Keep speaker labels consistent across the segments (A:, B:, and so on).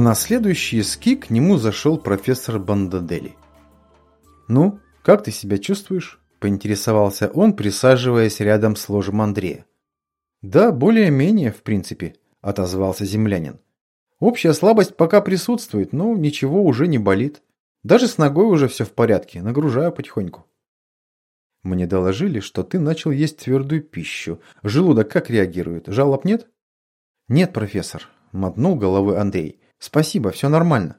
A: На следующий ски к нему зашел профессор Бандадели. «Ну, как ты себя чувствуешь?» – поинтересовался он, присаживаясь рядом с ложем Андрея. «Да, более-менее, в принципе», – отозвался землянин. «Общая слабость пока присутствует, но ничего уже не болит. Даже с ногой уже все в порядке, нагружаю потихоньку». «Мне доложили, что ты начал есть твердую пищу. Желудок как реагирует? Жалоб нет?» «Нет, профессор», – мотнул головой Андрей. «Спасибо, все нормально».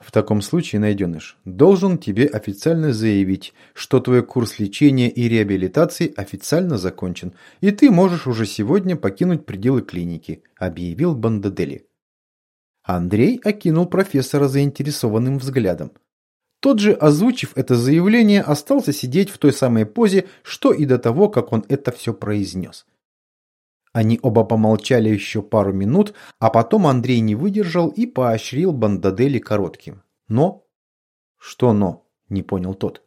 A: В таком случае, найденыш, должен тебе официально заявить, что твой курс лечения и реабилитации официально закончен, и ты можешь уже сегодня покинуть пределы клиники, объявил Бандадели. Андрей окинул профессора заинтересованным взглядом. Тот же, озвучив это заявление, остался сидеть в той самой позе, что и до того, как он это все произнес. Они оба помолчали еще пару минут, а потом Андрей не выдержал и поощрил Бандадели коротким. «Но?» «Что «но»?» – не понял тот.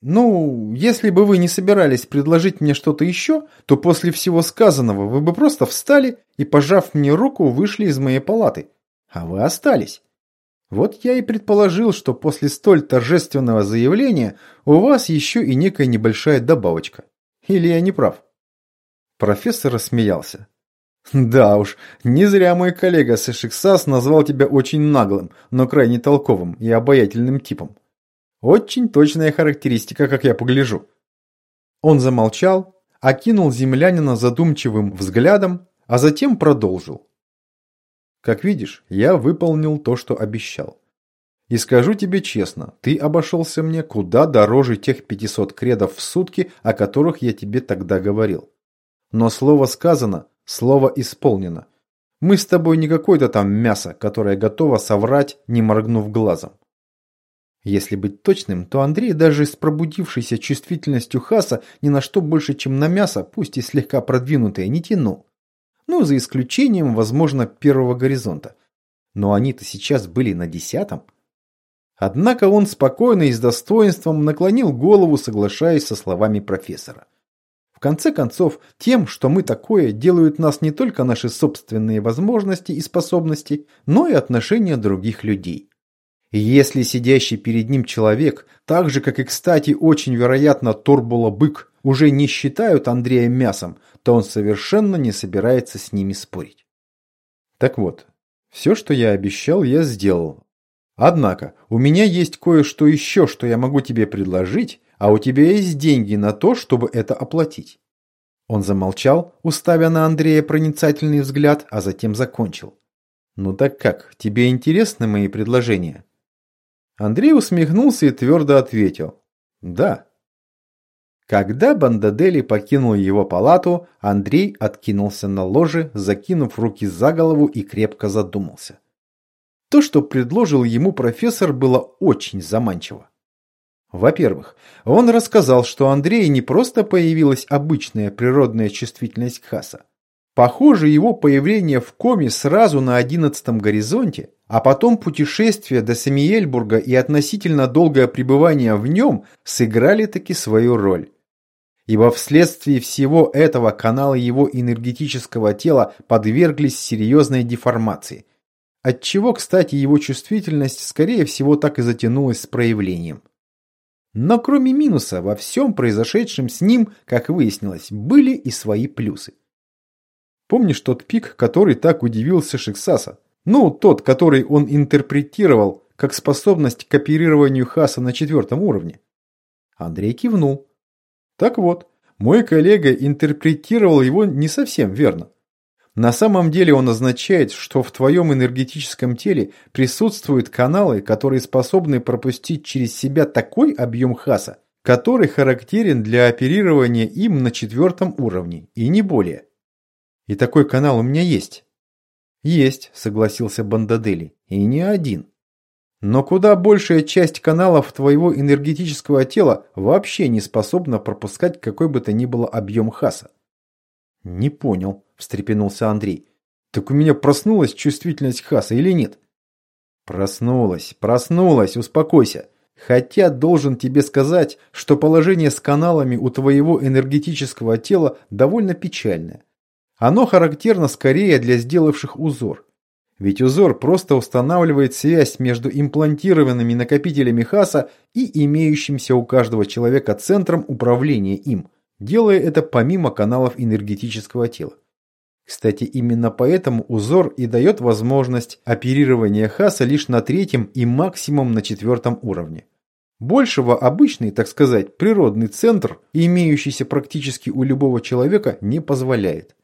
A: «Ну, если бы вы не собирались предложить мне что-то еще, то после всего сказанного вы бы просто встали и, пожав мне руку, вышли из моей палаты. А вы остались. Вот я и предположил, что после столь торжественного заявления у вас еще и некая небольшая добавочка. Или я не прав?» Профессор рассмеялся. «Да уж, не зря мой коллега Сэшиксас назвал тебя очень наглым, но крайне толковым и обаятельным типом. Очень точная характеристика, как я погляжу». Он замолчал, окинул землянина задумчивым взглядом, а затем продолжил. «Как видишь, я выполнил то, что обещал. И скажу тебе честно, ты обошелся мне куда дороже тех 500 кредов в сутки, о которых я тебе тогда говорил. Но слово сказано, слово исполнено. Мы с тобой не какое-то там мясо, которое готово соврать, не моргнув глазом. Если быть точным, то Андрей даже с пробудившейся чувствительностью Хаса ни на что больше, чем на мясо, пусть и слегка продвинутое, не тянул. Ну, за исключением, возможно, первого горизонта. Но они-то сейчас были на десятом. Однако он спокойно и с достоинством наклонил голову, соглашаясь со словами профессора конце концов, тем, что мы такое, делают нас не только наши собственные возможности и способности, но и отношения других людей. И если сидящий перед ним человек, так же, как и, кстати, очень вероятно Торбула-бык, уже не считают Андрея мясом, то он совершенно не собирается с ними спорить. Так вот, все, что я обещал, я сделал. Однако, у меня есть кое-что еще, что я могу тебе предложить, а у тебя есть деньги на то, чтобы это оплатить. Он замолчал, уставя на Андрея проницательный взгляд, а затем закончил. «Ну так как, тебе интересны мои предложения?» Андрей усмехнулся и твердо ответил. «Да». Когда Бандадели покинул его палату, Андрей откинулся на ложе, закинув руки за голову и крепко задумался. То, что предложил ему профессор, было очень заманчиво. Во-первых, он рассказал, что Андрея не просто появилась обычная природная чувствительность к Хаса. Похоже, его появление в коме сразу на одиннадцатом горизонте, а потом путешествие до Самиельбурга и относительно долгое пребывание в нем сыграли таки свою роль. Ибо вследствие всего этого каналы его энергетического тела подверглись серьезной деформации. Отчего, кстати, его чувствительность, скорее всего, так и затянулась с проявлением. Но кроме минуса, во всем произошедшем с ним, как выяснилось, были и свои плюсы. Помнишь тот пик, который так удивился Шиксаса? Ну, тот, который он интерпретировал как способность к оперированию Хаса на четвертом уровне. Андрей кивнул. Так вот, мой коллега интерпретировал его не совсем верно. На самом деле он означает, что в твоем энергетическом теле присутствуют каналы, которые способны пропустить через себя такой объем хаса, который характерен для оперирования им на четвертом уровне, и не более. И такой канал у меня есть. Есть, согласился Бандадели, и не один. Но куда большая часть каналов твоего энергетического тела вообще не способна пропускать какой бы то ни было объем хаса. Не понял. – встрепенулся Андрей. «Так у меня проснулась чувствительность Хаса или нет?» «Проснулась, проснулась, успокойся. Хотя должен тебе сказать, что положение с каналами у твоего энергетического тела довольно печальное. Оно характерно скорее для сделавших узор. Ведь узор просто устанавливает связь между имплантированными накопителями Хаса и имеющимся у каждого человека центром управления им, делая это помимо каналов энергетического тела. Кстати, именно поэтому узор и дает возможность оперирования Хаса лишь на третьем и максимум на четвертом уровне. Большего обычный, так сказать, природный центр, имеющийся практически у любого человека, не позволяет.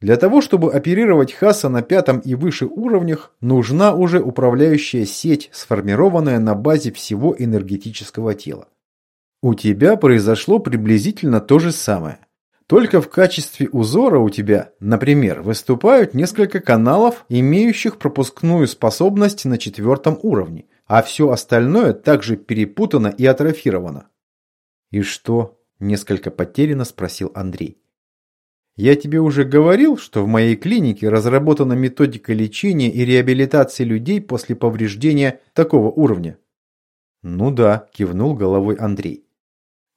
A: Для того, чтобы оперировать Хаса на пятом и выше уровнях, нужна уже управляющая сеть, сформированная на базе всего энергетического тела. У тебя произошло приблизительно то же самое. Только в качестве узора у тебя, например, выступают несколько каналов, имеющих пропускную способность на четвертом уровне, а все остальное также перепутано и атрофировано. «И что?» – несколько потерянно спросил Андрей. «Я тебе уже говорил, что в моей клинике разработана методика лечения и реабилитации людей после повреждения такого уровня». «Ну да», – кивнул головой Андрей.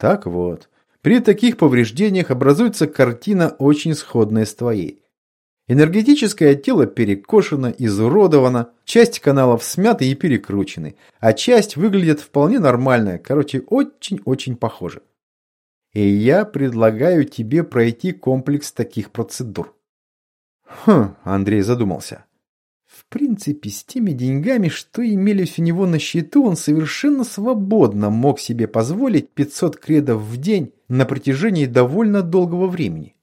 A: «Так вот, при таких повреждениях образуется картина очень сходная с твоей. Энергетическое тело перекошено, изуродовано, часть каналов смяты и перекручены, а часть выглядит вполне нормально, короче, очень-очень похоже. И я предлагаю тебе пройти комплекс таких процедур. Хм, Андрей задумался. В принципе, с теми деньгами, что имелись у него на счету, он совершенно свободно мог себе позволить 500 кредов в день на протяжении довольно долгого времени.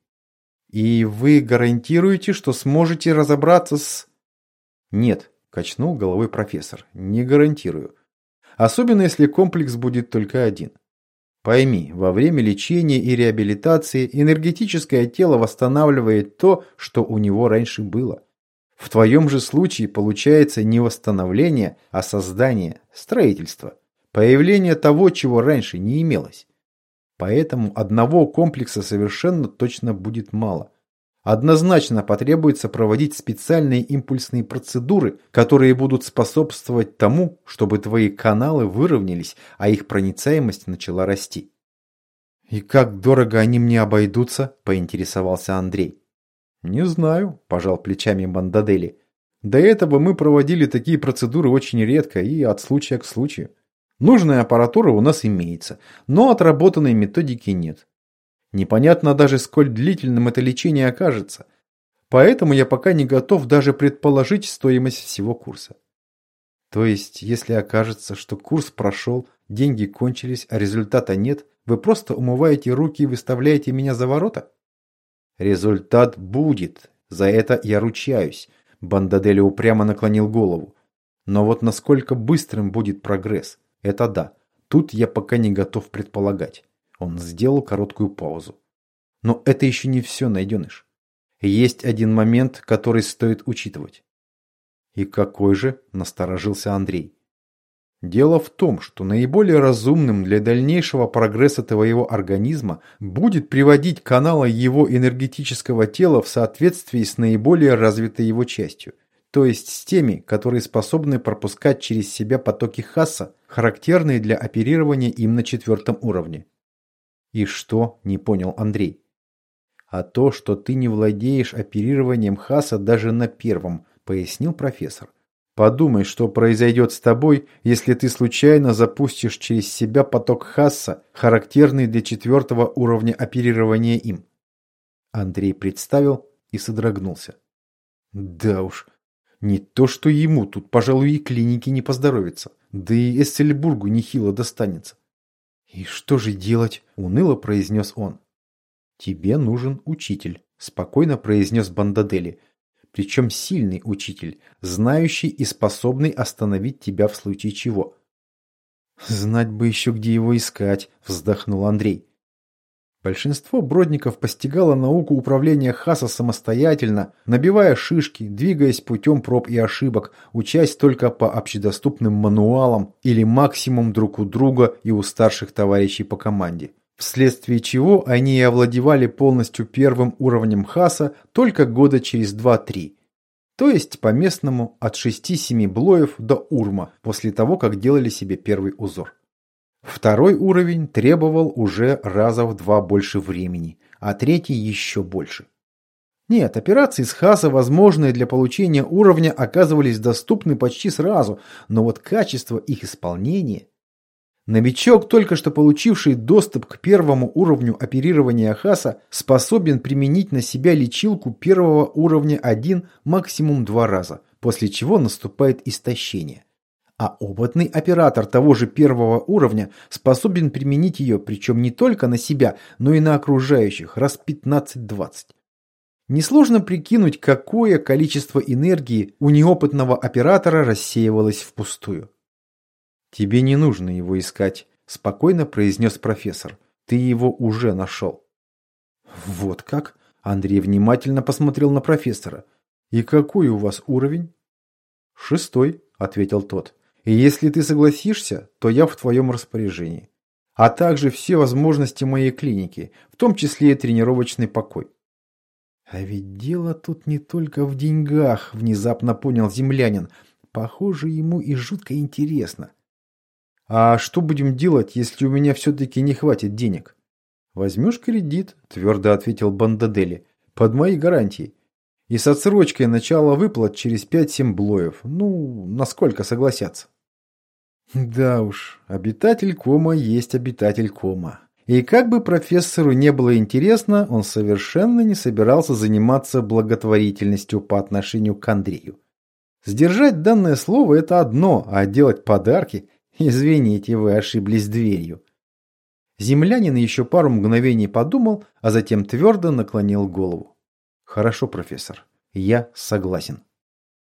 A: И вы гарантируете, что сможете разобраться с... Нет, качнул головой профессор, не гарантирую. Особенно если комплекс будет только один. Пойми, во время лечения и реабилитации энергетическое тело восстанавливает то, что у него раньше было. В твоем же случае получается не восстановление, а создание, строительство, появление того, чего раньше не имелось. Поэтому одного комплекса совершенно точно будет мало. Однозначно потребуется проводить специальные импульсные процедуры, которые будут способствовать тому, чтобы твои каналы выровнялись, а их проницаемость начала расти. «И как дорого они мне обойдутся?» – поинтересовался Андрей. «Не знаю», – пожал плечами Бандадели. «До этого мы проводили такие процедуры очень редко и от случая к случаю. Нужная аппаратура у нас имеется, но отработанной методики нет. Непонятно даже, сколь длительным это лечение окажется. Поэтому я пока не готов даже предположить стоимость всего курса. То есть, если окажется, что курс прошел, деньги кончились, а результата нет, вы просто умываете руки и выставляете меня за ворота? Результат будет. За это я ручаюсь. Бандадели упрямо наклонил голову. Но вот насколько быстрым будет прогресс? Это да. Тут я пока не готов предполагать. Он сделал короткую паузу. Но это еще не все, найденыш. Есть один момент, который стоит учитывать. И какой же, насторожился Андрей. Дело в том, что наиболее разумным для дальнейшего прогресса твоего организма будет приводить каналы его энергетического тела в соответствии с наиболее развитой его частью – то есть с теми, которые способны пропускать через себя потоки Хасса, характерные для оперирования им на четвертом уровне. И что, не понял Андрей. А то, что ты не владеешь оперированием Хаса даже на первом, пояснил профессор. Подумай, что произойдет с тобой, если ты случайно запустишь через себя поток Хасса, характерный для четвертого уровня оперирования им. Андрей представил и содрогнулся. Да уж, не то что ему, тут, пожалуй, и клинике не поздоровится. Да и Эссельбургу нехило достанется. «И что же делать?» – уныло произнес он. «Тебе нужен учитель», – спокойно произнес Бандадели. «Причем сильный учитель, знающий и способный остановить тебя в случае чего». «Знать бы еще, где его искать», – вздохнул Андрей. Большинство бродников постигало науку управления Хаса самостоятельно, набивая шишки, двигаясь путем проб и ошибок, учась только по общедоступным мануалам или максимум друг у друга и у старших товарищей по команде. Вследствие чего они и овладевали полностью первым уровнем Хаса только года через 2-3. То есть по-местному от 6-7 блоев до урма после того, как делали себе первый узор. Второй уровень требовал уже раза в два больше времени, а третий еще больше. Нет, операции с ХАСа, возможные для получения уровня, оказывались доступны почти сразу, но вот качество их исполнения... Новичок, только что получивший доступ к первому уровню оперирования ХАСа, способен применить на себя лечилку первого уровня один максимум два раза, после чего наступает истощение. А опытный оператор того же первого уровня способен применить ее, причем не только на себя, но и на окружающих, раз 15-20. Несложно прикинуть, какое количество энергии у неопытного оператора рассеивалось впустую. «Тебе не нужно его искать», – спокойно произнес профессор. «Ты его уже нашел». «Вот как?» – Андрей внимательно посмотрел на профессора. «И какой у вас уровень?» «Шестой», – ответил тот. «И если ты согласишься, то я в твоем распоряжении. А также все возможности моей клиники, в том числе и тренировочный покой». А ведь дело тут не только в деньгах, внезапно понял землянин. Похоже, ему и жутко интересно. А что будем делать, если у меня все-таки не хватит денег? Возьмешь кредит, твердо ответил Бандадели, под моей гарантией. И с отсрочкой начала выплат через 5-7 блоев. Ну, насколько согласятся. Да уж, обитатель кома есть обитатель кома. И как бы профессору не было интересно, он совершенно не собирался заниматься благотворительностью по отношению к Андрею. Сдержать данное слово – это одно, а делать подарки – извините, вы ошиблись дверью. Землянин еще пару мгновений подумал, а затем твердо наклонил голову. «Хорошо, профессор, я согласен».